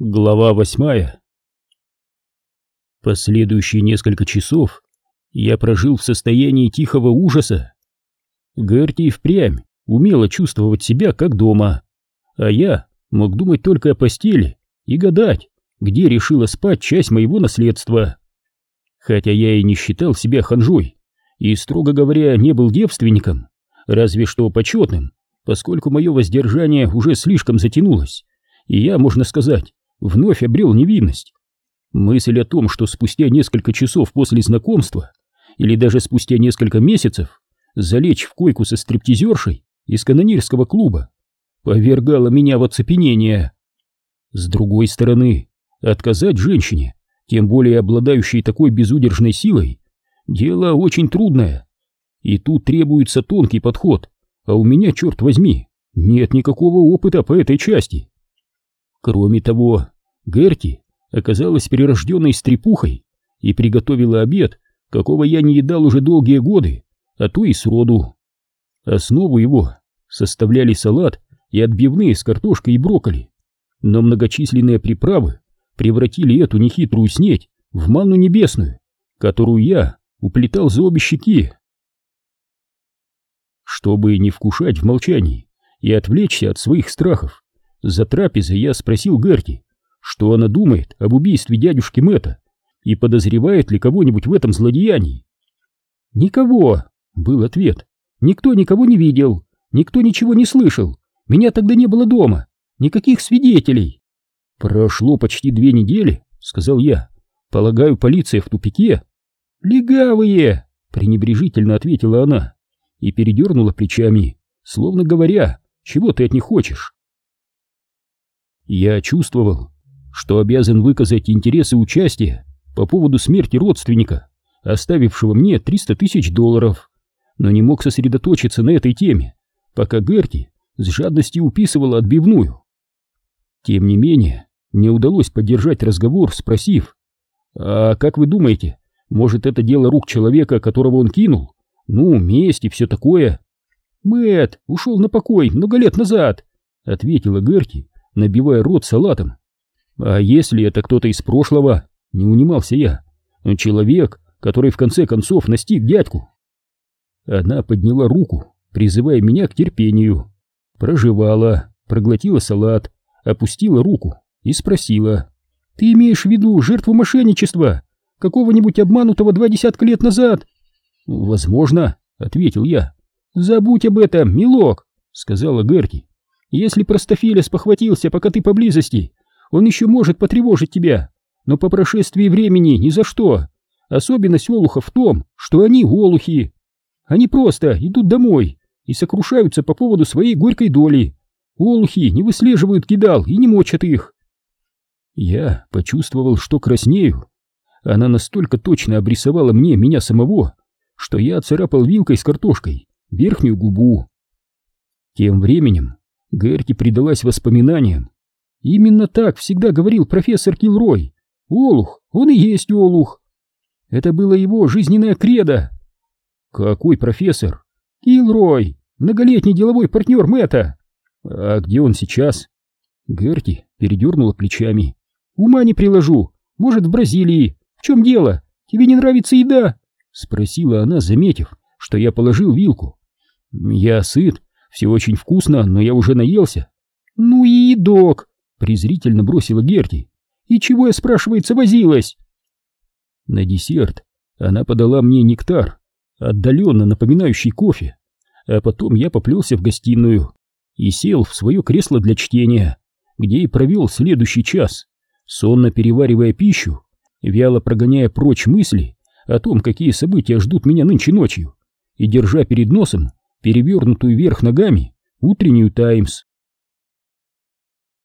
Глава восьмая Последующие несколько часов я прожил в состоянии тихого ужаса. Герти впрямь умела чувствовать себя как дома, а я мог думать только о постели и гадать, где решила спать часть моего наследства. Хотя я и не считал себя ханжой, и, строго говоря, не был девственником, разве что почетным, поскольку мое воздержание уже слишком затянулось, и я, можно сказать, вновь обрел невинность. Мысль о том, что спустя несколько часов после знакомства, или даже спустя несколько месяцев, залечь в койку со стриптизершей из канонирского клуба, повергала меня в оцепенение. С другой стороны, отказать женщине, тем более обладающей такой безудержной силой, дело очень трудное. И тут требуется тонкий подход, а у меня, черт возьми, нет никакого опыта по этой части. Кроме того, Герти оказалась перерожденной стрепухой и приготовила обед, какого я не едал уже долгие годы, а то и сроду. Основу его составляли салат и отбивные с картошкой и брокколи, но многочисленные приправы превратили эту нехитрую снеть в манну небесную, которую я уплетал за обе щеки. Чтобы не вкушать в молчании и отвлечься от своих страхов, за трапезой я спросил Герти, что она думает об убийстве дядюшки Мэтта и подозревает ли кого-нибудь в этом злодеянии. «Никого», — был ответ. «Никто никого не видел, никто ничего не слышал, меня тогда не было дома, никаких свидетелей». «Прошло почти две недели», — сказал я. «Полагаю, полиция в тупике?» «Легавые!» — пренебрежительно ответила она и передернула плечами, словно говоря, чего ты от них хочешь. Я чувствовал, что обязан выказать интересы участия по поводу смерти родственника, оставившего мне 300 тысяч долларов, но не мог сосредоточиться на этой теме, пока Герти с жадностью уписывала отбивную. Тем не менее, мне удалось поддержать разговор, спросив, «А как вы думаете, может это дело рук человека, которого он кинул? Ну, месть и все такое?» «Мэтт ушел на покой много лет назад», — ответила Герти, набивая рот салатом. А если это кто-то из прошлого, не унимался я, человек, который в конце концов настиг дядьку. Она подняла руку, призывая меня к терпению. Проживала, проглотила салат, опустила руку и спросила. «Ты имеешь в виду жертву мошенничества? Какого-нибудь обманутого два десятка лет назад?» «Возможно», — ответил я. «Забудь об этом, милок», — сказала Герти. «Если простофиля спохватился, пока ты поблизости, он еще может потревожить тебя, но по прошествии времени ни за что. Особенность олухов в том, что они олухи. Они просто идут домой и сокрушаются по поводу своей горькой доли. Олухи не выслеживают кидал и не мочат их. Я почувствовал, что краснею. Она настолько точно обрисовала мне меня самого, что я царапал вилкой с картошкой верхнюю губу. Тем временем Герти предалась воспоминаниям Именно так всегда говорил профессор Килрой. Олух, он и есть Олух. Это было его жизненное кредо. Какой профессор? Килрой, многолетний деловой партнер Мэтта. А где он сейчас? Герти передернула плечами. Ума не приложу. Может, в Бразилии. В чем дело? Тебе не нравится еда? Спросила она, заметив, что я положил вилку. Я сыт, все очень вкусно, но я уже наелся. Ну и едок, презрительно бросила Герти. «И чего я, спрашивается, возилась?» На десерт она подала мне нектар, отдаленно напоминающий кофе, а потом я поплелся в гостиную и сел в свое кресло для чтения, где и провел следующий час, сонно переваривая пищу, вяло прогоняя прочь мысли о том, какие события ждут меня нынче ночью, и держа перед носом перевернутую вверх ногами утреннюю «Таймс».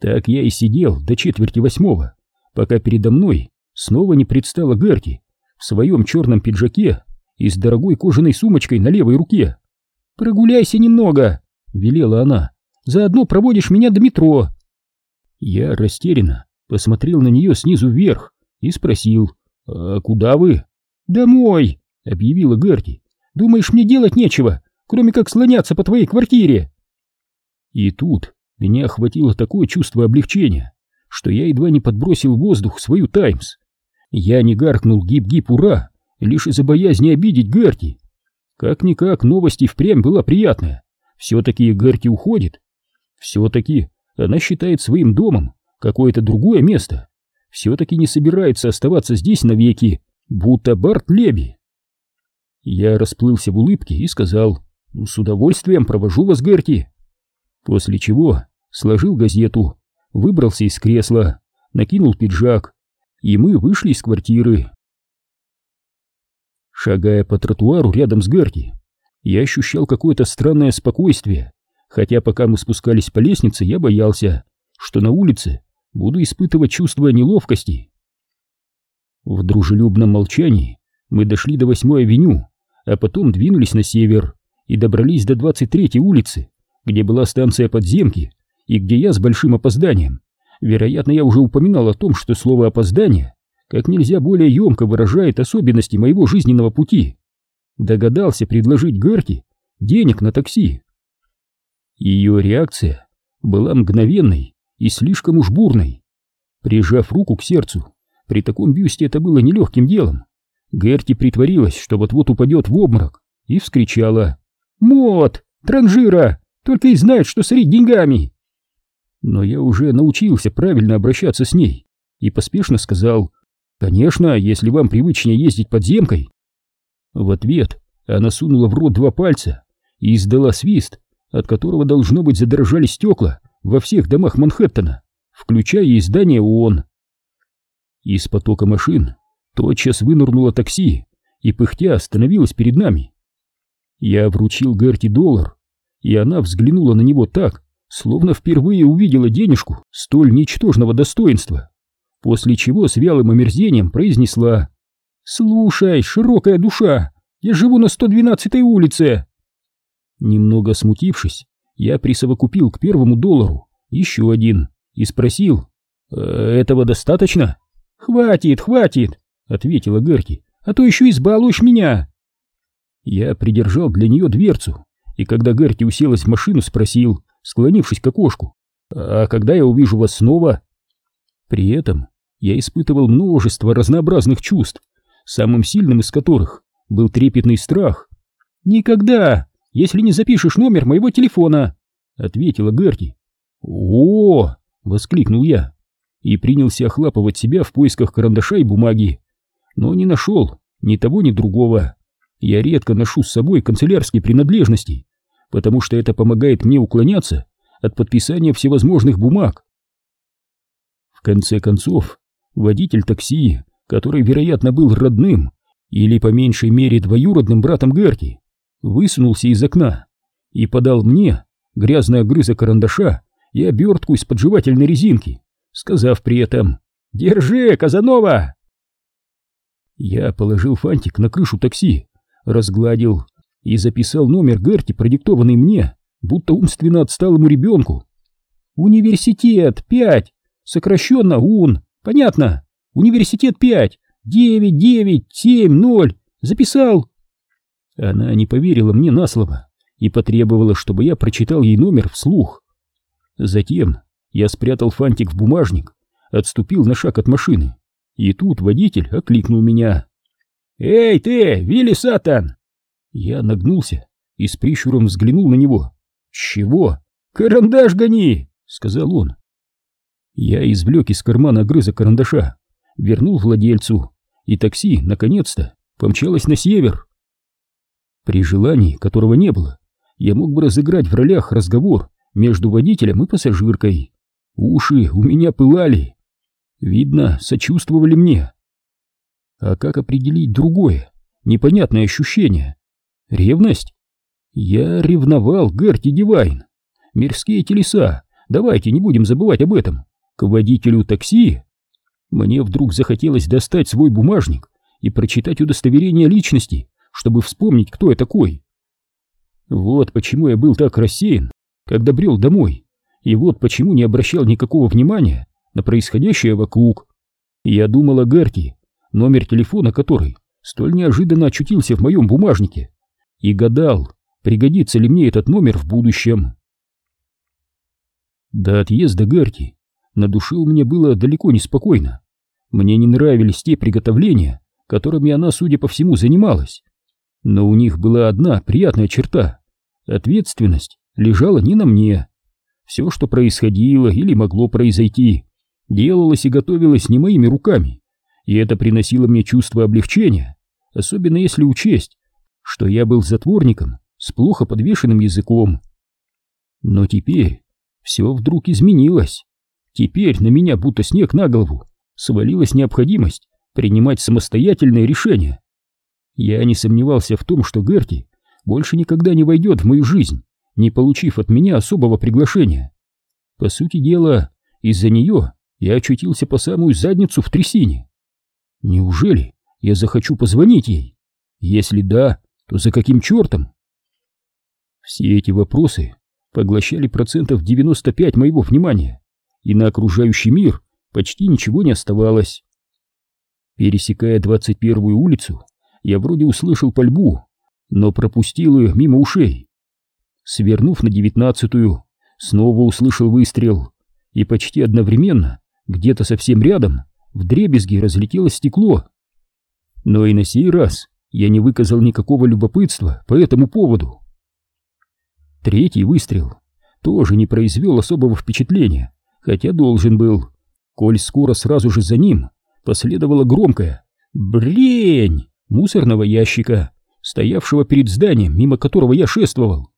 Так я и сидел до четверти восьмого, пока передо мной снова не предстала Герти в своем черном пиджаке и с дорогой кожаной сумочкой на левой руке. «Прогуляйся немного», — велела она, — «заодно проводишь меня до метро». Я растерянно посмотрел на нее снизу вверх и спросил, «А куда вы?» «Домой», — объявила Герти. «Думаешь, мне делать нечего, кроме как слоняться по твоей квартире?» И тут меня охватило такое чувство облегчения, что я едва не подбросил в воздух свою «Таймс». Я не гаркнул гип-гип ура, лишь из-за боязни обидеть Герти. Как-никак новость впрямь была приятная. Все-таки Герти уходит. Все-таки она считает своим домом какое-то другое место. Все-таки не собирается оставаться здесь навеки, будто Барт Леби. Я расплылся в улыбке и сказал, «Ну, с удовольствием провожу вас, Герти. После чего сложил газету, выбрался из кресла, накинул пиджак, и мы вышли из квартиры. Шагая по тротуару рядом с Герти, я ощущал какое-то странное спокойствие, хотя пока мы спускались по лестнице, я боялся, что на улице буду испытывать чувство неловкости. В дружелюбном молчании мы дошли до восьмой авеню, а потом двинулись на север и добрались до 23-й улицы, где была станция подземки и где я с большим опозданием, вероятно, я уже упоминал о том, что слово «опоздание» как нельзя более емко выражает особенности моего жизненного пути, догадался предложить Герти денег на такси. Ее реакция была мгновенной и слишком уж бурной. Прижав руку к сердцу, при таком бюсте это было нелегким делом. Герти притворилась, что вот-вот упадет в обморок, и вскричала «Мот! Транжира! Только и знает, что сорить деньгами!» Но я уже научился правильно обращаться с ней и поспешно сказал «Конечно, если вам привычнее ездить подземкой». В ответ она сунула в рот два пальца и издала свист, от которого должно быть задрожали стекла во всех домах Манхэттена, включая и здание ООН. Из потока машин тотчас вынырнуло такси и пыхтя остановилось перед нами. Я вручил Герти доллар, и она взглянула на него так, словно впервые увидела денежку столь ничтожного достоинства, после чего с вялым омерзением произнесла «Слушай, широкая душа, я живу на 112-й улице!» Немного смутившись, я присовокупил к первому доллару еще один и спросил «Э, «Этого достаточно?» «Хватит, хватит!» — ответила Герти, «а то еще избалуешь меня!» Я придержал для нее дверцу, и когда Герти уселась в машину, спросил склонившись к окошку. «А когда я увижу вас снова?» При этом я испытывал множество разнообразных чувств, самым сильным из которых был трепетный страх. «Никогда, если не запишешь номер моего телефона», — ответила Герти. «О!», -о — воскликнул я и принялся охлапывать себя в поисках карандаша и бумаги, но не нашел ни того, ни другого. Я редко ношу с собой канцелярские принадлежности, потому что это помогает мне уклоняться от подписания всевозможных бумаг. В конце концов, водитель такси, который, вероятно, был родным или по меньшей мере двоюродным братом Герти, высунулся из окна и подал мне грязный огрызок карандаша и обертку из-под жевательной резинки, сказав при этом «Держи, Казанова!» Я положил фантик на крышу такси, разгладил и записал номер Герти, продиктованный мне, будто умственно отсталому ребенку. «Университет, пять, сокращенно УН, понятно, университет пять, девять, девять, семь, ноль, записал». Она не поверила мне на слово и потребовала, чтобы я прочитал ей номер вслух. Затем я спрятал фантик в бумажник, отступил на шаг от машины, и тут водитель окликнул меня. «Эй ты, Вилли Сатан, я нагнулся и с прищуром взглянул на него. «Чего? Карандаш гони!» — сказал он. Я извлек из кармана огрызок карандаша, вернул владельцу, и такси, наконец-то, помчалось на север. При желании, которого не было, я мог бы разыграть в ролях разговор между водителем и пассажиркой. Уши у меня пылали. Видно, сочувствовали мне. А как определить другое, непонятное ощущение? Ревность? Я ревновал Герти Дивайн. Мирские телеса, давайте не будем забывать об этом. К водителю такси. Мне вдруг захотелось достать свой бумажник и прочитать удостоверение личности, чтобы вспомнить, кто я такой. Вот почему я был так рассеян, когда брел домой, и вот почему не обращал никакого внимания на происходящее вокруг. Я думал о Герти, номер телефона которой столь неожиданно очутился в моем бумажнике и гадал, пригодится ли мне этот номер в будущем. До отъезда Герти на душе у меня было далеко не спокойно. Мне не нравились те приготовления, которыми она, судя по всему, занималась. Но у них была одна приятная черта — ответственность лежала не на мне. Все, что происходило или могло произойти, делалось и готовилось не моими руками, и это приносило мне чувство облегчения, особенно если учесть, что я был затворником с плохо подвешенным языком. Но теперь все вдруг изменилось. Теперь на меня будто снег на голову свалилась необходимость принимать самостоятельные решения. Я не сомневался в том, что Герти больше никогда не войдет в мою жизнь, не получив от меня особого приглашения. По сути дела, из-за нее я очутился по самую задницу в трясине. Неужели я захочу позвонить ей? Если да, то за каким чертом? Все эти вопросы поглощали процентов 95 моего внимания, и на окружающий мир почти ничего не оставалось. Пересекая 21-ю улицу, я вроде услышал пальбу, но пропустил ее мимо ушей. Свернув на 19-ю, снова услышал выстрел, и почти одновременно, где-то совсем рядом, в дребезги разлетелось стекло. Но и на сей раз я не выказал никакого любопытства по этому поводу. Третий выстрел тоже не произвел особого впечатления, хотя должен был коль скоро сразу же за ним последовала громкая «Брень!» мусорного ящика, стоявшего перед зданием, мимо которого я шествовал.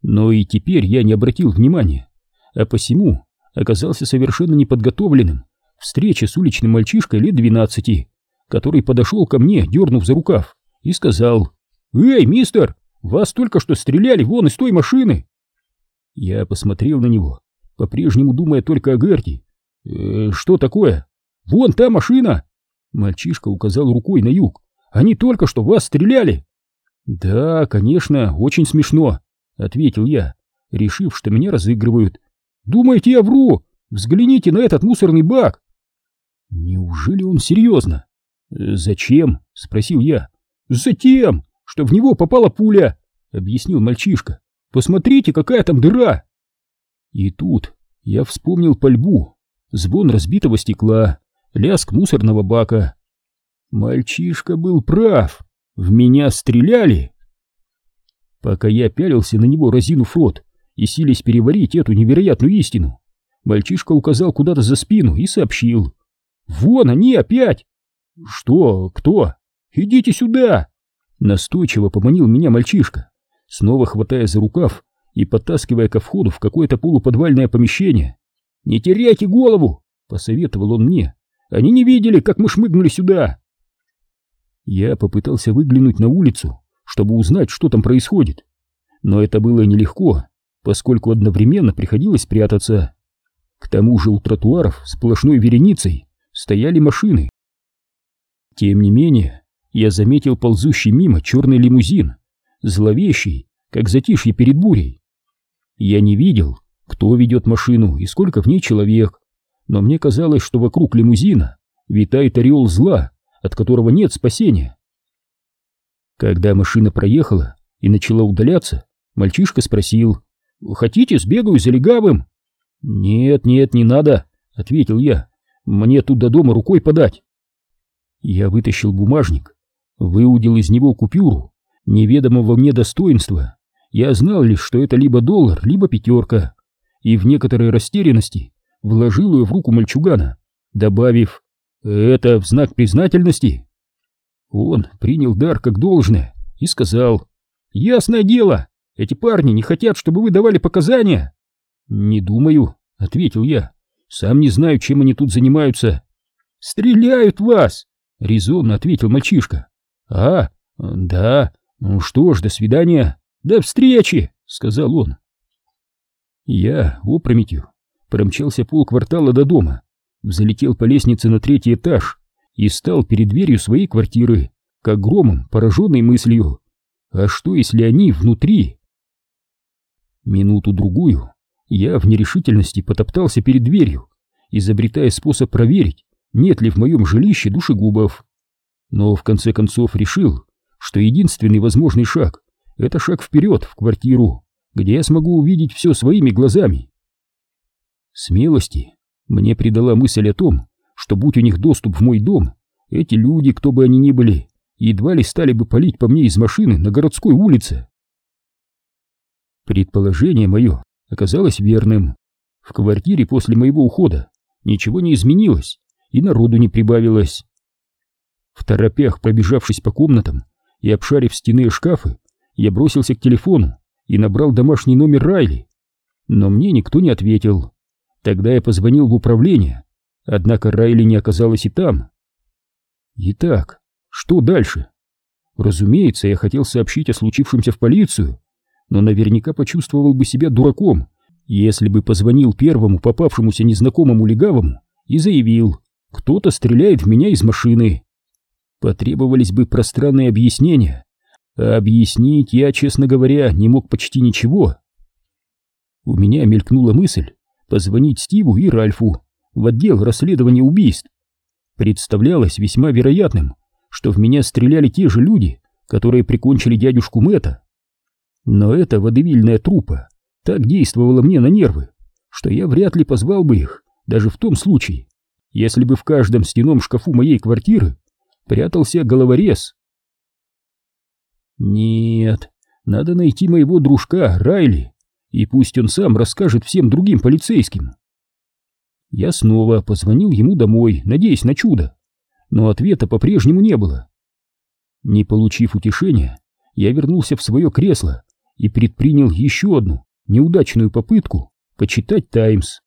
Но и теперь я не обратил внимания, а посему оказался совершенно неподготовленным встрече с уличным мальчишкой лет двенадцати, который подошел ко мне, дернув за рукав, и сказал «Эй, мистер, вас только что стреляли вон из той машины!» Я посмотрел на него, по-прежнему думая только о Герти, «Э, «Что такое? Вон та машина!» Мальчишка указал рукой на юг. «Они только что вас стреляли!» «Да, конечно, очень смешно», — ответил я, решив, что меня разыгрывают. «Думаете, я вру? Взгляните на этот мусорный бак!» «Неужели он серьезно?» «Э, «Зачем?» — спросил я. «Затем, что в него попала пуля», — объяснил мальчишка. «Посмотрите, какая там дыра!» И тут я вспомнил пальбу, звон разбитого стекла, лязг мусорного бака. Мальчишка был прав, в меня стреляли. Пока я пялился на него, разинув рот, и сились переварить эту невероятную истину, мальчишка указал куда-то за спину и сообщил. «Вон они опять!» «Что? Кто? Идите сюда!» Настойчиво поманил меня мальчишка, снова хватая за рукав и подтаскивая ко входу в какое-то полуподвальное помещение. «Не теряйте голову!» — посоветовал он мне. «Они не видели, как мы шмыгнули сюда!» Я попытался выглянуть на улицу, чтобы узнать, что там происходит. Но это было нелегко, поскольку одновременно приходилось прятаться. К тому же у тротуаров сплошной вереницей стояли машины. Тем не менее, я заметил ползущий мимо черный лимузин, зловещий, как затишье перед бурей. Я не видел, кто ведет машину и сколько в ней человек, но мне казалось, что вокруг лимузина витает ореол зла, от которого нет спасения. Когда машина проехала и начала удаляться, мальчишка спросил, «Хотите, сбегаю за легавым?» «Нет, нет, не надо», — ответил я, «мне тут до дома рукой подать». Я вытащил бумажник, выудил из него купюру, неведомого мне достоинства. Я знал лишь, что это либо доллар, либо пятерка и в некоторой растерянности вложил ее в руку мальчугана, добавив «Это в знак признательности». Он принял дар как должное и сказал «Ясное дело, эти парни не хотят, чтобы вы давали показания». «Не думаю», — ответил я, — «сам не знаю, чем они тут занимаются». «Стреляют вас!» — резонно ответил мальчишка. «А, да, ну что ж, до свидания, до встречи!» — сказал он. Я опрометью промчался полквартала до дома, взлетел по лестнице на третий этаж и стал перед дверью своей квартиры, как громом, пораженный мыслью. А что, если они внутри? Минуту-другую я в нерешительности потоптался перед дверью, изобретая способ проверить, нет ли в моем жилище душегубов. Но в конце концов решил, что единственный возможный шаг — это шаг вперед в квартиру где я смогу увидеть все своими глазами. Смелости Мне придала мысль о том, что будь у них доступ в мой дом, эти люди, кто бы они ни были, едва ли стали бы палить по мне из машины на городской улице. Предположение мое оказалось верным. В квартире после моего ухода ничего не изменилось, и народу не прибавилось. В торопях, пробежавшись по комнатам и обшарив стены и шкафы, я бросился к телефону и набрал домашний номер Райли. Но мне никто не ответил. Тогда я позвонил в управление, однако Райли не оказалось и там. Итак, что дальше? Разумеется, я хотел сообщить о случившемся в полицию, но наверняка почувствовал бы себя дураком, если бы позвонил первому попавшемуся незнакомому легавому и заявил, кто-то стреляет в меня из машины. Потребовались бы пространные объяснения, а объяснить я, честно говоря, не мог почти ничего. У меня мелькнула мысль позвонить Стиву и Ральфу в отдел расследования убийств. Представлялось весьма вероятным, что в меня стреляли те же люди, которые прикончили дядюшку Мэтта. Но эта водевильная трупа так действовала мне на нервы, что я вряд ли позвал бы их, даже в том случае, если бы в каждом стенном шкафу моей квартиры прятался головорез. Нет, надо найти моего дружка Райли, и пусть он сам расскажет всем другим полицейским. Я снова позвонил ему домой, надеясь на чудо, но ответа по-прежнему не было. Не получив утешения, я вернулся в свое кресло и предпринял еще одну неудачную попытку почитать «Таймс».